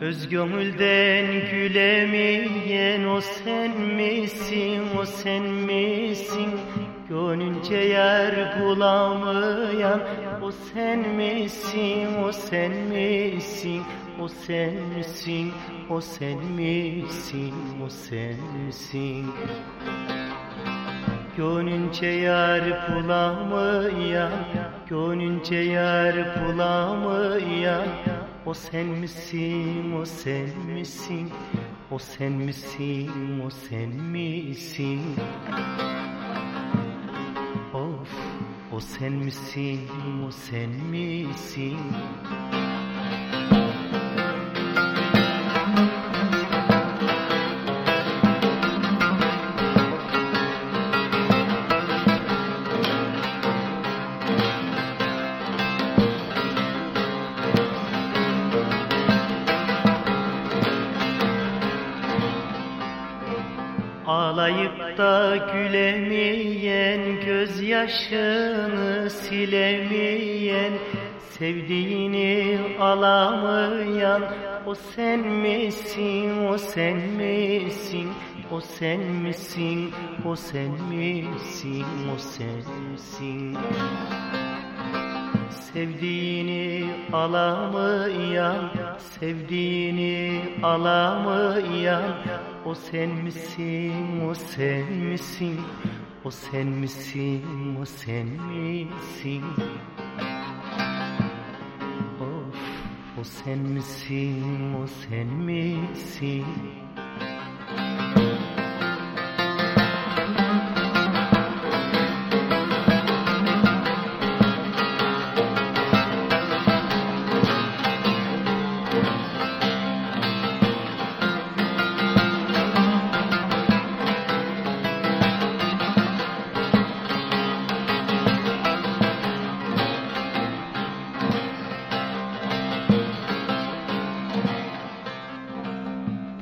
Öz gönülden gülemeyen o sen misin, o sen misin? Gönlünce yer bulamayan o sen misin, o sen misin? O sen misin, o sen misin, o sen misin? Gönlünce yar bulamayan, gönlünce yar bulamayan O sen misin, o sen misin, o sen misin, o sen misin? Of, o sen misin, o sen misin Ağlayıp da gülemeyen, gözyaşını silemeyen, sevdiğini alamayan, o sen misin, o sen misin, o sen misin, o sen misin, o sen misin? Sevdiğini alamayan, sevdiğini alamayan O sen misin, o sen misin, o sen misin, o sen misin? Of, o sen misin, o sen misin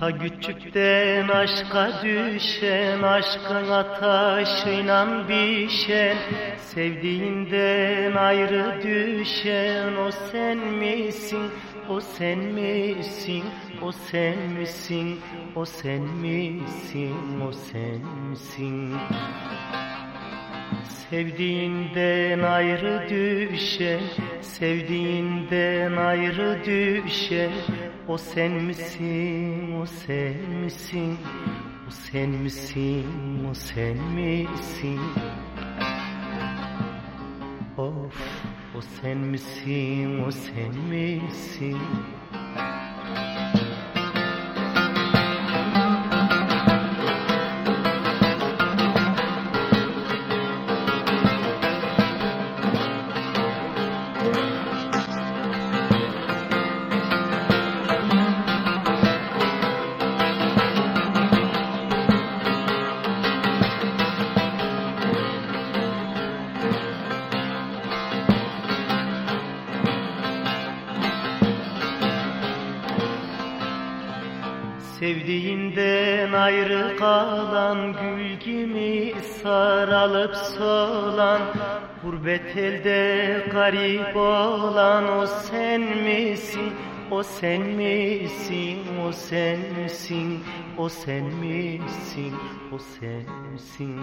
Ta küçükten aşka düşen, aşkın ateşiyle bişen, sevdiğinden ayrı düşen, o sen misin, o sen misin, o sen misin, o sen misin, o sen misin? Sevdiğinden ayrı düşe, sevdiğinden ayrı düşe O sen misin, o sen misin, o sen misin, o sen misin? Of, o sen misin, o sen misin Sevdiğinden ayrı kalan gül gibi saralıp solan Gurbet elde garip olan o sen misin? O sen misin? O sen misin? O sen misin? O sen misin?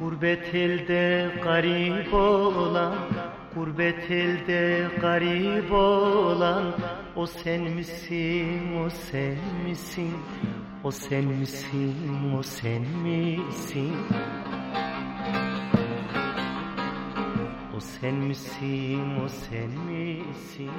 Gurbet elde garip olan Gurbet elde garip olan O sen misin, o sen misin? O sen misin, o sen misin? O sen misin, o sen misin